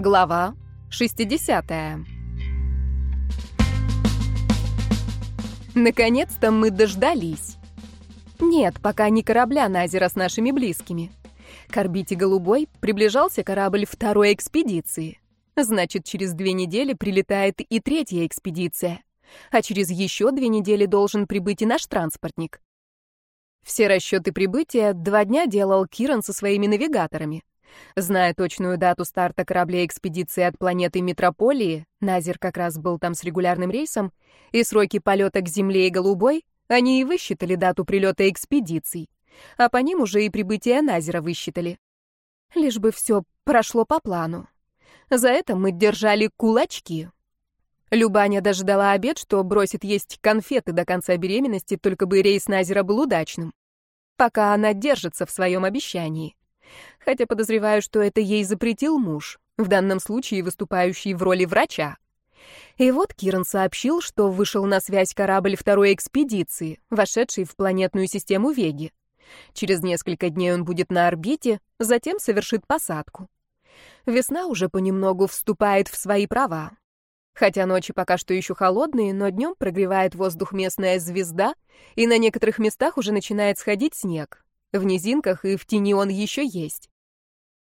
Глава 60. Наконец-то мы дождались. Нет, пока не корабля Назера с нашими близкими. К орбите Голубой приближался корабль второй экспедиции. Значит, через две недели прилетает и третья экспедиция. А через еще две недели должен прибыть и наш транспортник. Все расчеты прибытия два дня делал Киран со своими навигаторами. Зная точную дату старта кораблей экспедиции от планеты Метрополии, Назер как раз был там с регулярным рейсом, и сроки полета к Земле и Голубой, они и высчитали дату прилета экспедиций, а по ним уже и прибытие Назера высчитали. Лишь бы все прошло по плану. За это мы держали кулачки. Любаня даже дала обед, что бросит есть конфеты до конца беременности, только бы рейс Назера был удачным. Пока она держится в своем обещании хотя подозреваю, что это ей запретил муж, в данном случае выступающий в роли врача. И вот Киран сообщил, что вышел на связь корабль второй экспедиции, вошедший в планетную систему Веги. Через несколько дней он будет на орбите, затем совершит посадку. Весна уже понемногу вступает в свои права. Хотя ночи пока что еще холодные, но днем прогревает воздух местная звезда, и на некоторых местах уже начинает сходить снег. В низинках и в тени он еще есть.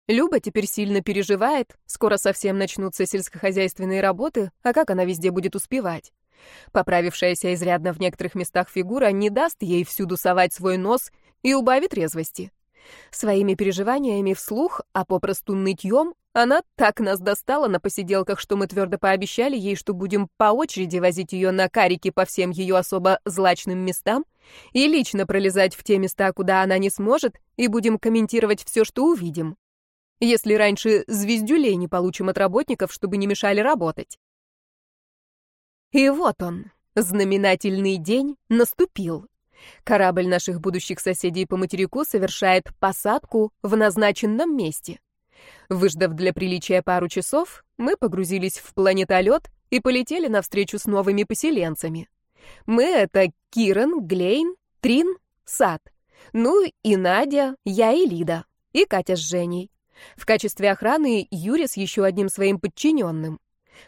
Люба теперь сильно переживает, скоро совсем начнутся сельскохозяйственные работы, а как она везде будет успевать? Поправившаяся изрядно в некоторых местах фигура не даст ей всюду совать свой нос и убавит резвости. Своими переживаниями вслух, а попросту нытьем, она так нас достала на посиделках, что мы твердо пообещали ей, что будем по очереди возить ее на карике по всем ее особо злачным местам и лично пролезать в те места, куда она не сможет, и будем комментировать все, что увидим. Если раньше звездюлей не получим от работников, чтобы не мешали работать. И вот он, знаменательный день, наступил. Корабль наших будущих соседей по материку совершает посадку в назначенном месте. Выждав для приличия пару часов, мы погрузились в планетолет и полетели навстречу с новыми поселенцами. Мы — это Киран, Глейн, Трин, Сад. Ну и Надя, я и Лида. И Катя с Женей. В качестве охраны Юрий с еще одним своим подчиненным.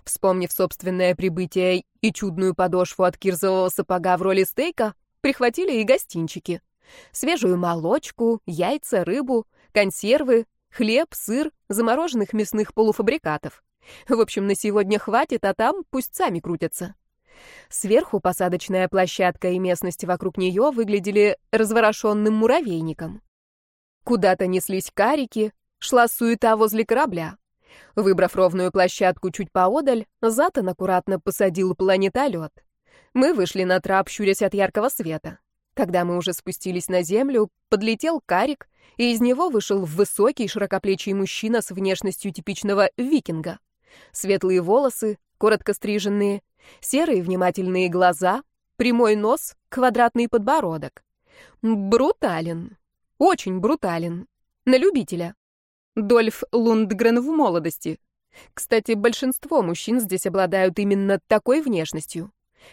Вспомнив собственное прибытие и чудную подошву от кирзового сапога в роли стейка, прихватили и гостинчики. Свежую молочку, яйца, рыбу, консервы, хлеб, сыр, замороженных мясных полуфабрикатов. В общем, на сегодня хватит, а там пусть сами крутятся. Сверху посадочная площадка и местности вокруг нее выглядели разворошенным муравейником. Куда-то неслись карики, шла суета возле корабля. Выбрав ровную площадку чуть поодаль, Затон аккуратно посадил планетолет. Мы вышли на трап, щурясь от яркого света. Когда мы уже спустились на землю, подлетел карик, и из него вышел высокий, широкоплечий мужчина с внешностью типичного викинга. Светлые волосы, коротко стриженные, серые внимательные глаза, прямой нос, квадратный подбородок. Брутален. Очень брутален. На любителя. Дольф Лундгрен в молодости. Кстати, большинство мужчин здесь обладают именно такой внешностью.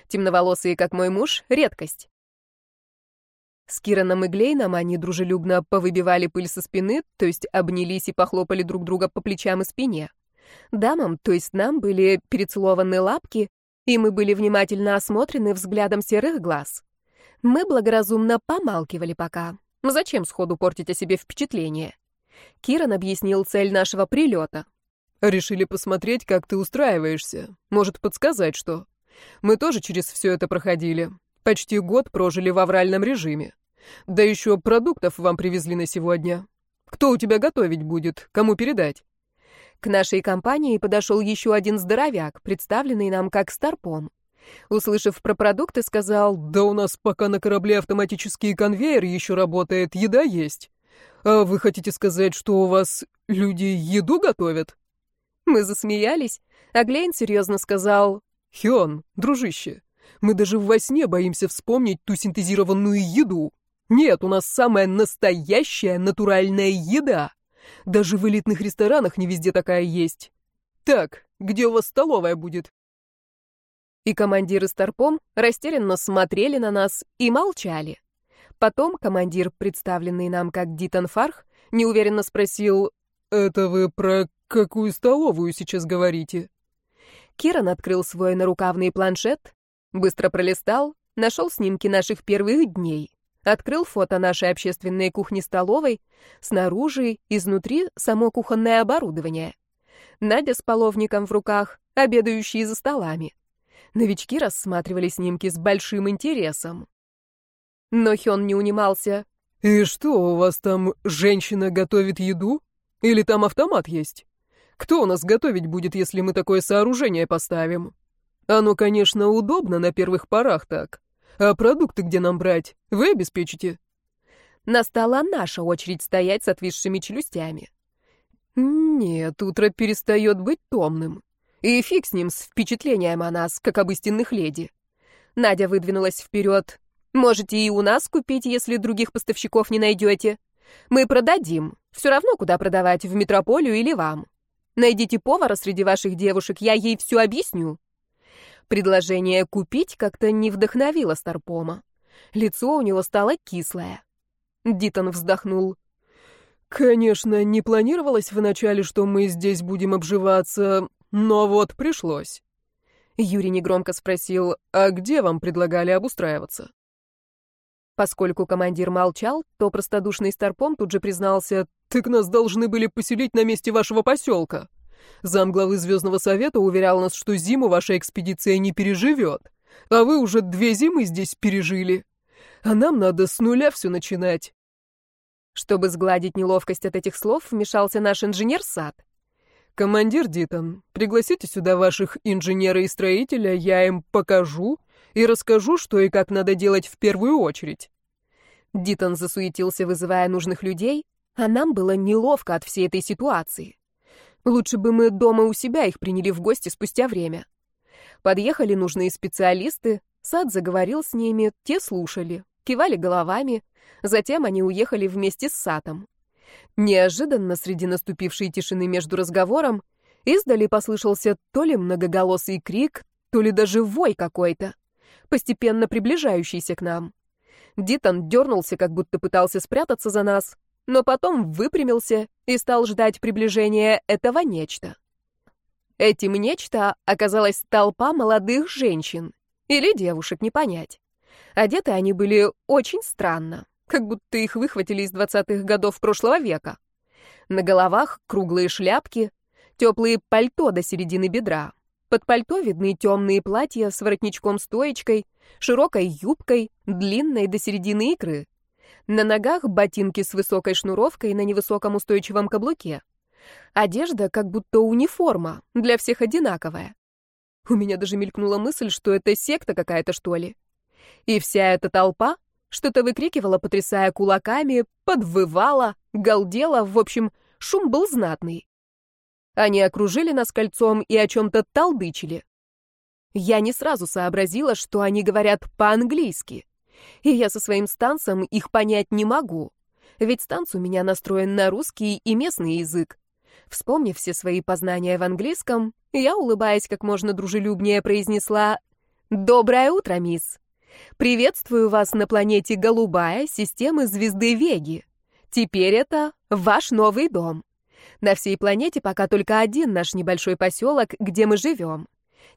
Темноволосые, как мой муж, — редкость. С Кираном и Глейном они дружелюбно повыбивали пыль со спины, то есть обнялись и похлопали друг друга по плечам и спине. Дамам, то есть нам, были перецелованы лапки, и мы были внимательно осмотрены взглядом серых глаз. Мы благоразумно помалкивали пока. Зачем сходу портить о себе впечатление? Киран объяснил цель нашего прилета. «Решили посмотреть, как ты устраиваешься. Может, подсказать, что. Мы тоже через все это проходили. Почти год прожили в авральном режиме. Да еще продуктов вам привезли на сегодня. Кто у тебя готовить будет? Кому передать?» К нашей компании подошел еще один здоровяк, представленный нам как Старпом. Услышав про продукты, сказал, «Да у нас пока на корабле автоматический конвейер еще работает, еда есть. А вы хотите сказать, что у вас люди еду готовят?» Мы засмеялись, а Глейн серьезно сказал, «Хён, дружище, мы даже во сне боимся вспомнить ту синтезированную еду. Нет, у нас самая настоящая натуральная еда. Даже в элитных ресторанах не везде такая есть. Так, где у вас столовая будет? И командиры Старпом растерянно смотрели на нас и молчали. Потом командир, представленный нам как Дитан Фарх, неуверенно спросил, «Это вы про какую столовую сейчас говорите?» Киран открыл свой нарукавный планшет, быстро пролистал, нашел снимки наших первых дней, открыл фото нашей общественной кухни-столовой, снаружи, изнутри само кухонное оборудование. Надя с половником в руках, обедающие за столами. Новички рассматривали снимки с большим интересом. Но Хён не унимался. «И что, у вас там женщина готовит еду? Или там автомат есть? Кто нас готовить будет, если мы такое сооружение поставим? Оно, конечно, удобно на первых порах так. А продукты где нам брать? Вы обеспечите?» Настала наша очередь стоять с отвисшими челюстями. «Нет, утро перестает быть томным. И фиг с ним, с впечатлением о нас, как об истинных леди. Надя выдвинулась вперед. Можете и у нас купить, если других поставщиков не найдете. Мы продадим. Все равно, куда продавать, в метрополию или вам. Найдите повара среди ваших девушек, я ей все объясню. Предложение купить как-то не вдохновило Старпома. Лицо у него стало кислое. Дитон вздохнул. «Конечно, не планировалось вначале, что мы здесь будем обживаться, но вот пришлось. Юрий негромко спросил, а где вам предлагали обустраиваться? Поскольку командир молчал, то простодушный старпом тут же признался, «Так нас должны были поселить на месте вашего поселка. Замглавы Звездного Совета уверял нас, что зиму ваша экспедиция не переживет, а вы уже две зимы здесь пережили. А нам надо с нуля все начинать». Чтобы сгладить неловкость от этих слов, вмешался наш инженер Сад. «Командир Дитон, пригласите сюда ваших инженера и строителя, я им покажу и расскажу, что и как надо делать в первую очередь». Дитон засуетился, вызывая нужных людей, а нам было неловко от всей этой ситуации. Лучше бы мы дома у себя их приняли в гости спустя время. Подъехали нужные специалисты, сад заговорил с ними, те слушали, кивали головами, затем они уехали вместе с садом. Неожиданно среди наступившей тишины между разговором издали послышался то ли многоголосый крик, то ли даже вой какой-то, постепенно приближающийся к нам. Дитон дернулся, как будто пытался спрятаться за нас, но потом выпрямился и стал ждать приближения этого нечто. Этим нечто оказалась толпа молодых женщин или девушек, не понять. Одеты они были очень странно как будто их выхватили из двадцатых годов прошлого века. На головах круглые шляпки, теплые пальто до середины бедра. Под пальто видны темные платья с воротничком-стоечкой, широкой юбкой, длинной до середины икры. На ногах ботинки с высокой шнуровкой на невысоком устойчивом каблуке. Одежда как будто униформа, для всех одинаковая. У меня даже мелькнула мысль, что это секта какая-то, что ли. И вся эта толпа что-то выкрикивала, потрясая кулаками, подвывала, галдела, в общем, шум был знатный. Они окружили нас кольцом и о чем-то толдычили. Я не сразу сообразила, что они говорят по-английски. И я со своим станцем их понять не могу. Ведь станц у меня настроен на русский и местный язык. Вспомнив все свои познания в английском, я, улыбаясь как можно дружелюбнее, произнесла «Доброе утро, мисс». Приветствую вас на планете Голубая системы звезды Веги. Теперь это ваш новый дом. На всей планете пока только один наш небольшой поселок, где мы живем.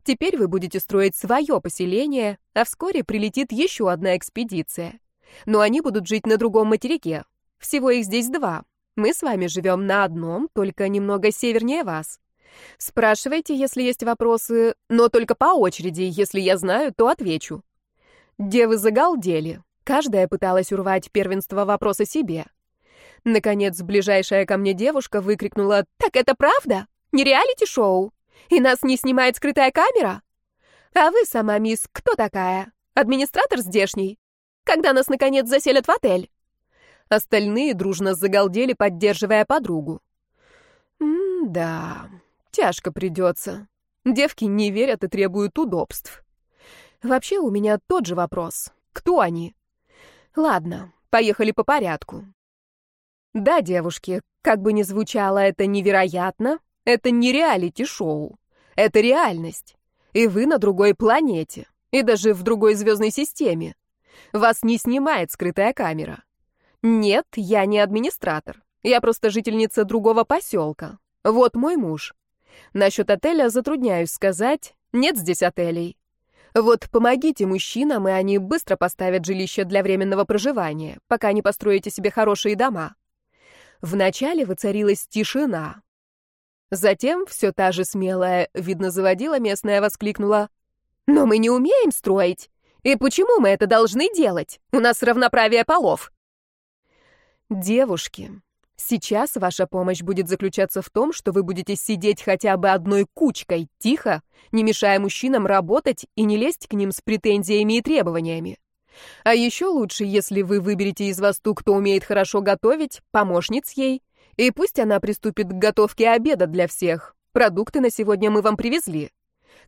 Теперь вы будете строить свое поселение, а вскоре прилетит еще одна экспедиция. Но они будут жить на другом материке. Всего их здесь два. Мы с вами живем на одном, только немного севернее вас. Спрашивайте, если есть вопросы, но только по очереди. Если я знаю, то отвечу. Девы загалдели. Каждая пыталась урвать первенство вопроса себе. Наконец, ближайшая ко мне девушка выкрикнула «Так это правда? Не реалити-шоу? И нас не снимает скрытая камера? А вы сама, мисс, кто такая? Администратор здешний? Когда нас, наконец, заселят в отель?» Остальные дружно загалдели, поддерживая подругу. «М-да, тяжко придется. Девки не верят и требуют удобств. Вообще у меня тот же вопрос. Кто они? Ладно, поехали по порядку. Да, девушки, как бы ни звучало это невероятно, это не реалити-шоу. Это реальность. И вы на другой планете. И даже в другой звездной системе. Вас не снимает скрытая камера. Нет, я не администратор. Я просто жительница другого поселка. Вот мой муж. Насчет отеля затрудняюсь сказать, нет здесь отелей. Вот помогите мужчинам, и они быстро поставят жилище для временного проживания, пока не построите себе хорошие дома. Вначале воцарилась тишина. Затем все та же смелая, видно, заводила местная, воскликнула. «Но мы не умеем строить. И почему мы это должны делать? У нас равноправие полов». Девушки, Сейчас ваша помощь будет заключаться в том, что вы будете сидеть хотя бы одной кучкой, тихо, не мешая мужчинам работать и не лезть к ним с претензиями и требованиями. А еще лучше, если вы выберете из вас ту, кто умеет хорошо готовить, помощниц ей, и пусть она приступит к готовке обеда для всех. Продукты на сегодня мы вам привезли.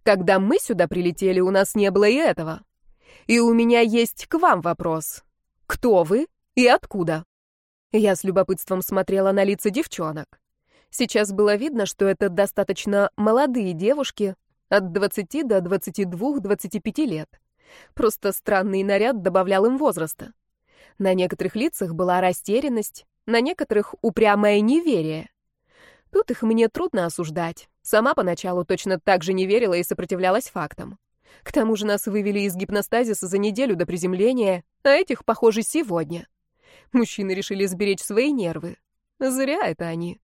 Когда мы сюда прилетели, у нас не было и этого. И у меня есть к вам вопрос. Кто вы и откуда? Я с любопытством смотрела на лица девчонок. Сейчас было видно, что это достаточно молодые девушки, от 20 до 22-25 лет. Просто странный наряд добавлял им возраста. На некоторых лицах была растерянность, на некоторых — упрямое неверие. Тут их мне трудно осуждать. Сама поначалу точно так же не верила и сопротивлялась фактам. К тому же нас вывели из гипностазиса за неделю до приземления, а этих, похоже, сегодня. Мужчины решили сберечь свои нервы. Зря это они.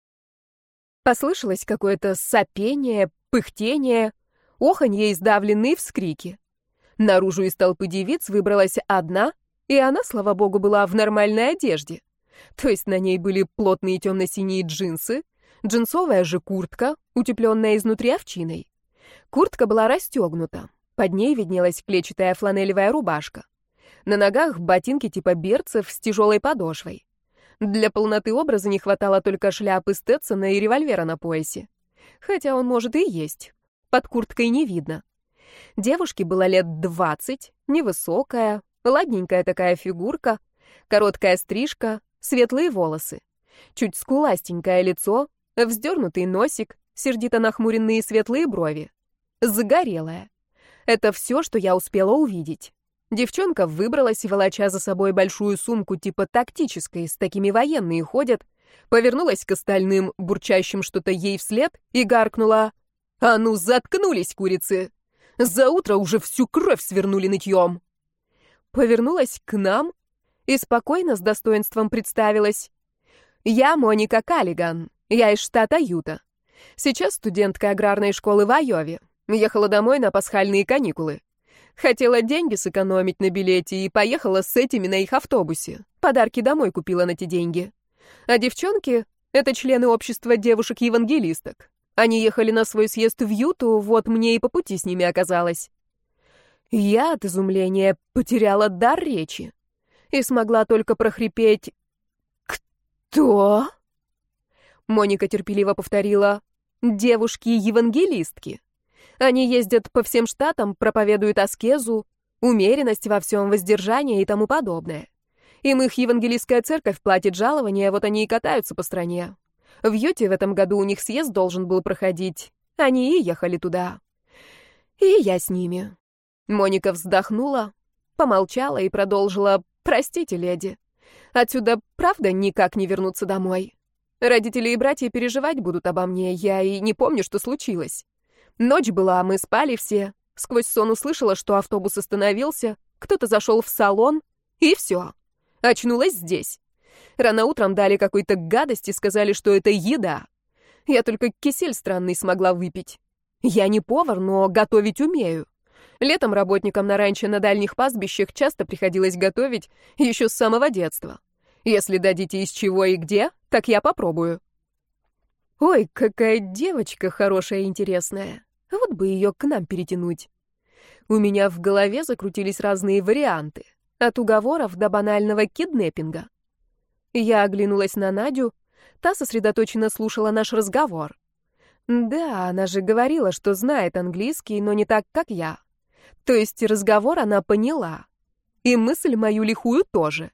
Послышалось какое-то сопение, пыхтение, оханье и сдавленные вскрики. Наружу из толпы девиц выбралась одна, и она, слава богу, была в нормальной одежде. То есть на ней были плотные темно-синие джинсы, джинсовая же куртка, утепленная изнутри овчиной. Куртка была расстегнута, под ней виднелась клетчатая фланелевая рубашка. На ногах ботинки типа берцев с тяжелой подошвой. Для полноты образа не хватало только шляпы Стетсона и револьвера на поясе. Хотя он, может, и есть. Под курткой не видно. Девушке было лет двадцать, невысокая, ладненькая такая фигурка, короткая стрижка, светлые волосы. Чуть скуластенькое лицо, вздернутый носик, сердито нахмуренные светлые брови. Загорелая. Это все, что я успела увидеть. Девчонка выбралась, волоча за собой большую сумку типа тактической, с такими военные ходят, повернулась к остальным, бурчащим что-то ей вслед, и гаркнула «А ну, заткнулись, курицы! За утро уже всю кровь свернули нытьем!» Повернулась к нам и спокойно с достоинством представилась. «Я Моника Каллиган, я из штата Юта. Сейчас студентка аграрной школы в Айове. Ехала домой на пасхальные каникулы. Хотела деньги сэкономить на билете и поехала с этими на их автобусе. Подарки домой купила на те деньги. А девчонки — это члены общества девушек-евангелисток. Они ехали на свой съезд в Юту, вот мне и по пути с ними оказалось. Я от изумления потеряла дар речи и смогла только прохрипеть «Кто?». Моника терпеливо повторила «Девушки-евангелистки». Они ездят по всем штатам, проповедуют аскезу, умеренность во всем, воздержание и тому подобное. Им их евангелистская церковь платит жалование, вот они и катаются по стране. В Юте в этом году у них съезд должен был проходить. Они и ехали туда. И я с ними. Моника вздохнула, помолчала и продолжила «Простите, леди. Отсюда, правда, никак не вернуться домой. Родители и братья переживать будут обо мне, я и не помню, что случилось. Ночь была, мы спали все. Сквозь сон услышала, что автобус остановился, кто-то зашел в салон, и все. Очнулась здесь. Рано утром дали какой-то гадости, сказали, что это еда. Я только кисель странный смогла выпить. Я не повар, но готовить умею. Летом работникам на ранчо на дальних пастбищах часто приходилось готовить еще с самого детства. Если дадите из чего и где, так я попробую. Ой, какая девочка хорошая и интересная. Вот бы ее к нам перетянуть. У меня в голове закрутились разные варианты. От уговоров до банального киднеппинга. Я оглянулась на Надю. Та сосредоточенно слушала наш разговор. Да, она же говорила, что знает английский, но не так, как я. То есть разговор она поняла. И мысль мою лихую тоже.